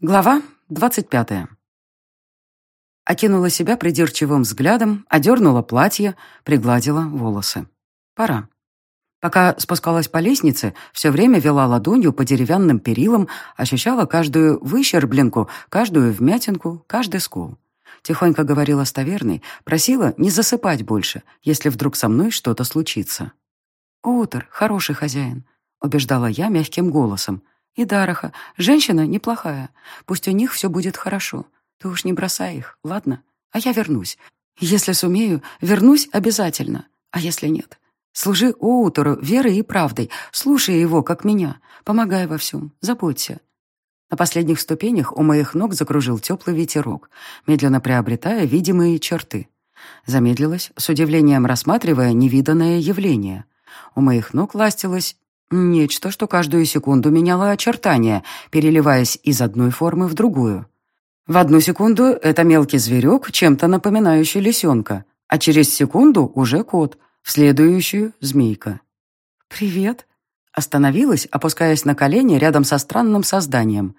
Глава двадцать пятая. Окинула себя придирчивым взглядом, одернула платье, пригладила волосы. Пора. Пока спускалась по лестнице, все время вела ладонью по деревянным перилам, ощущала каждую выщербленку, каждую вмятинку, каждый скол. Тихонько говорила с таверной, просила не засыпать больше, если вдруг со мной что-то случится. «Утр, хороший хозяин», — убеждала я мягким голосом, — и Дараха, женщина неплохая. Пусть у них все будет хорошо. Ты уж не бросай их, ладно? А я вернусь. Если сумею, вернусь обязательно. А если нет? Служи Оутеру верой и правдой, слушай его, как меня. Помогай во всем, заботься. На последних ступенях у моих ног закружил теплый ветерок, медленно приобретая видимые черты. Замедлилась, с удивлением рассматривая невиданное явление. У моих ног ластилась Нечто, что каждую секунду меняло очертания, переливаясь из одной формы в другую. В одну секунду это мелкий зверек, чем-то напоминающий лисенка, а через секунду уже кот, в следующую — змейка. «Привет!» Остановилась, опускаясь на колени рядом со странным созданием.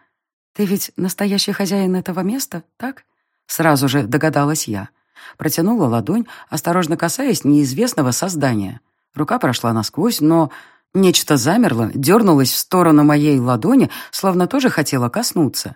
«Ты ведь настоящий хозяин этого места, так?» Сразу же догадалась я. Протянула ладонь, осторожно касаясь неизвестного создания. Рука прошла насквозь, но Нечто замерло, дернулось в сторону моей ладони, словно тоже хотело коснуться.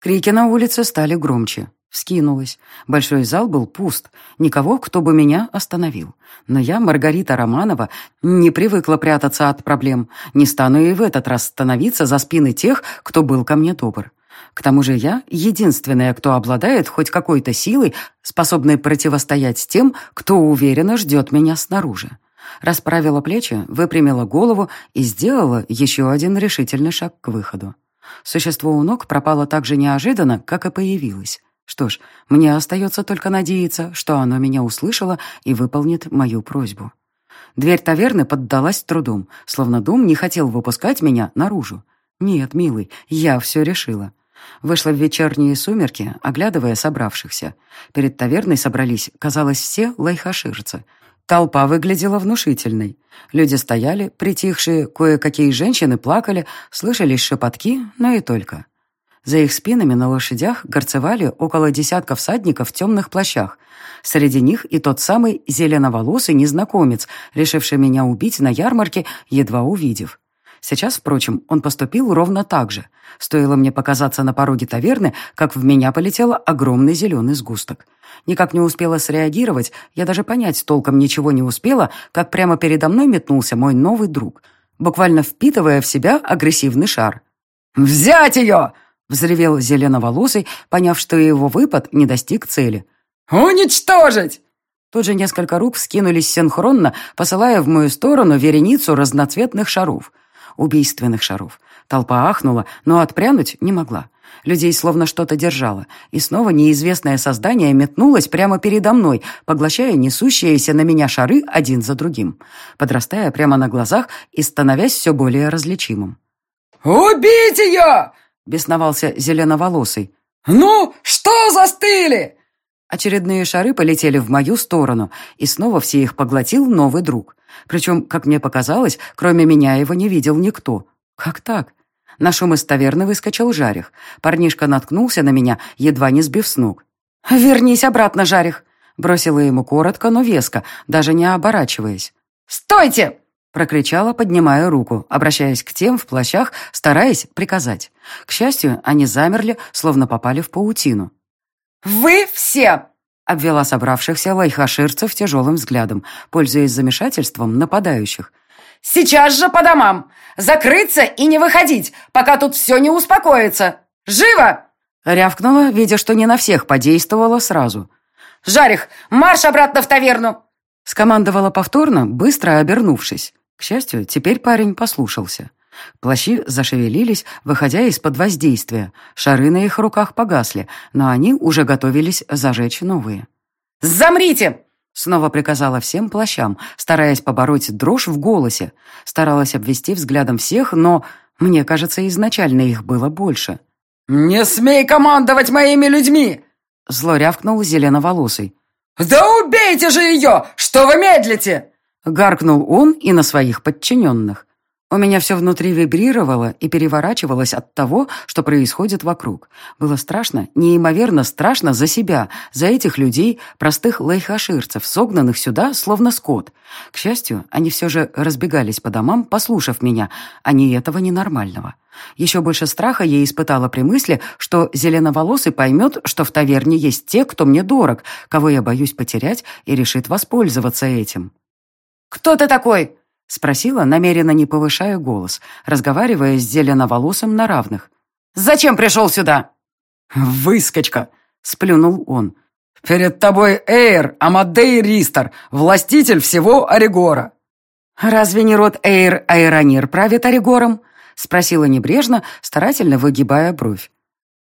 Крики на улице стали громче. Вскинулась. Большой зал был пуст. Никого, кто бы меня остановил. Но я, Маргарита Романова, не привыкла прятаться от проблем. Не стану и в этот раз становиться за спины тех, кто был ко мне добр. К тому же я единственная, кто обладает хоть какой-то силой, способной противостоять тем, кто уверенно ждет меня снаружи. Расправила плечи, выпрямила голову и сделала еще один решительный шаг к выходу. Существо у ног пропало так же неожиданно, как и появилось. Что ж, мне остается только надеяться, что оно меня услышало и выполнит мою просьбу. Дверь таверны поддалась трудом, словно дом не хотел выпускать меня наружу. «Нет, милый, я все решила». Вышла в вечерние сумерки, оглядывая собравшихся. Перед таверной собрались, казалось, все лайхаширцы. Толпа выглядела внушительной. Люди стояли, притихшие, кое-какие женщины плакали, слышались шепотки, но и только. За их спинами на лошадях горцевали около десятка всадников в темных плащах. Среди них и тот самый зеленоволосый незнакомец, решивший меня убить на ярмарке, едва увидев. Сейчас, впрочем, он поступил ровно так же. Стоило мне показаться на пороге таверны, как в меня полетел огромный зеленый сгусток. Никак не успела среагировать, я даже понять толком ничего не успела, как прямо передо мной метнулся мой новый друг, буквально впитывая в себя агрессивный шар. «Взять ее!» — взревел зеленоволосый, поняв, что его выпад не достиг цели. «Уничтожить!» Тут же несколько рук вскинулись синхронно, посылая в мою сторону вереницу разноцветных шаров. Убийственных шаров. Толпа ахнула, но отпрянуть не могла. Людей словно что-то держало, и снова неизвестное создание метнулось прямо передо мной, поглощая несущиеся на меня шары один за другим, подрастая прямо на глазах и становясь все более различимым. «Убить ее!» — бесновался зеленоволосый. «Ну, что застыли?» Очередные шары полетели в мою сторону, и снова все их поглотил новый друг. Причем, как мне показалось, кроме меня его не видел никто. Как так? На шум из таверны выскочил Жарих. Парнишка наткнулся на меня, едва не сбив с ног. «Вернись обратно, Жарих!» Бросила ему коротко, но веско, даже не оборачиваясь. «Стойте!» прокричала, поднимая руку, обращаясь к тем в плащах, стараясь приказать. К счастью, они замерли, словно попали в паутину. «Вы все!» — обвела собравшихся лайхаширцев тяжелым взглядом, пользуясь замешательством нападающих. «Сейчас же по домам! Закрыться и не выходить, пока тут все не успокоится! Живо!» Рявкнула, видя, что не на всех подействовала сразу. «Жарих, марш обратно в таверну!» Скомандовала повторно, быстро обернувшись. К счастью, теперь парень послушался. Плащи зашевелились, выходя из-под воздействия. Шары на их руках погасли, но они уже готовились зажечь новые. «Замрите!» Снова приказала всем плащам, стараясь побороть дрожь в голосе. Старалась обвести взглядом всех, но, мне кажется, изначально их было больше. «Не смей командовать моими людьми!» Зло рявкнул зеленоволосый. «Да убейте же ее! Что вы медлите?» Гаркнул он и на своих подчиненных. У меня все внутри вибрировало и переворачивалось от того, что происходит вокруг. Было страшно, неимоверно страшно за себя, за этих людей, простых лайхаширцев, согнанных сюда, словно скот. К счастью, они все же разбегались по домам, послушав меня, а не этого ненормального. Еще больше страха я испытала при мысли, что зеленоволосый поймет, что в таверне есть те, кто мне дорог, кого я боюсь потерять и решит воспользоваться этим. «Кто ты такой?» — спросила, намеренно не повышая голос, разговаривая с зеленоволосым на равных. «Зачем пришел сюда?» «Выскочка!» — сплюнул он. «Перед тобой Эйр Амадей Ристер, властитель всего Оригора». «Разве не род Эйр Айронир правит Оригором?» — спросила небрежно, старательно выгибая бровь.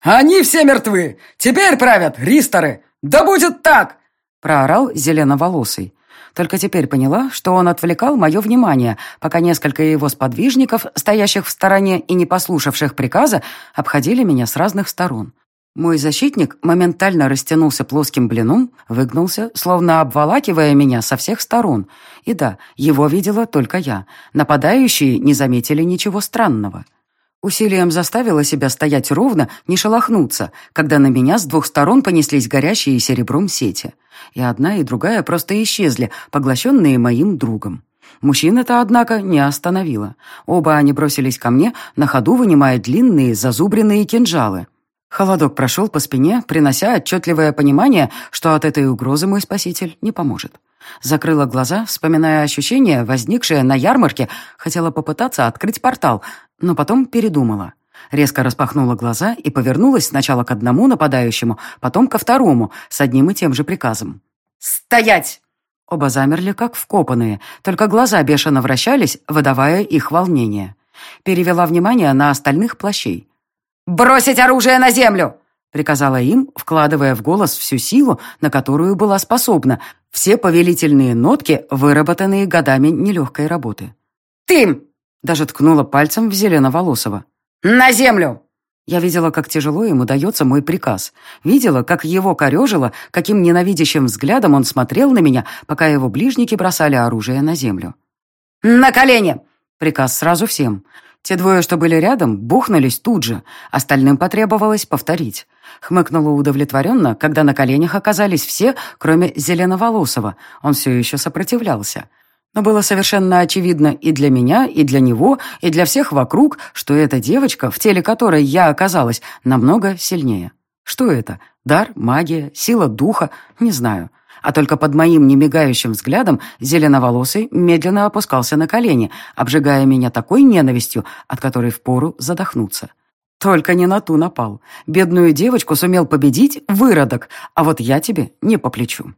«Они все мертвы! Теперь правят Ристеры! Да будет так!» — проорал зеленоволосый. Только теперь поняла, что он отвлекал мое внимание, пока несколько его сподвижников, стоящих в стороне и не послушавших приказа, обходили меня с разных сторон. Мой защитник моментально растянулся плоским блином, выгнулся, словно обволакивая меня со всех сторон. И да, его видела только я. Нападающие не заметили ничего странного. Усилием заставила себя стоять ровно, не шелохнуться, когда на меня с двух сторон понеслись горящие серебром сети. И одна, и другая просто исчезли, поглощенные моим другом. Мужчин это, однако, не остановило. Оба они бросились ко мне, на ходу вынимая длинные зазубренные кинжалы. Холодок прошел по спине, принося отчетливое понимание, что от этой угрозы мой спаситель не поможет. Закрыла глаза, вспоминая ощущение, возникшее на ярмарке, хотела попытаться открыть портал, но потом передумала. Резко распахнула глаза и повернулась сначала к одному нападающему, потом ко второму, с одним и тем же приказом. «Стоять!» Оба замерли, как вкопанные, только глаза бешено вращались, выдавая их волнение. Перевела внимание на остальных плащей. «Бросить оружие на землю!» приказала им, вкладывая в голос всю силу, на которую была способна, все повелительные нотки, выработанные годами нелегкой работы. «Ты!» Даже ткнула пальцем в Зеленоволосого. «На землю!» Я видела, как тяжело ему дается мой приказ. Видела, как его корежило, каким ненавидящим взглядом он смотрел на меня, пока его ближники бросали оружие на землю. «На колени!» Приказ сразу всем. Те двое, что были рядом, бухнулись тут же. Остальным потребовалось повторить. Хмыкнула удовлетворенно, когда на коленях оказались все, кроме Зеленоволосого. Он все еще сопротивлялся. Но было совершенно очевидно и для меня, и для него, и для всех вокруг, что эта девочка, в теле которой я оказалась, намного сильнее. Что это? Дар, магия, сила духа? Не знаю а только под моим немигающим взглядом зеленоволосый медленно опускался на колени, обжигая меня такой ненавистью, от которой впору задохнуться. Только не на ту напал. Бедную девочку сумел победить выродок, а вот я тебе не по плечу.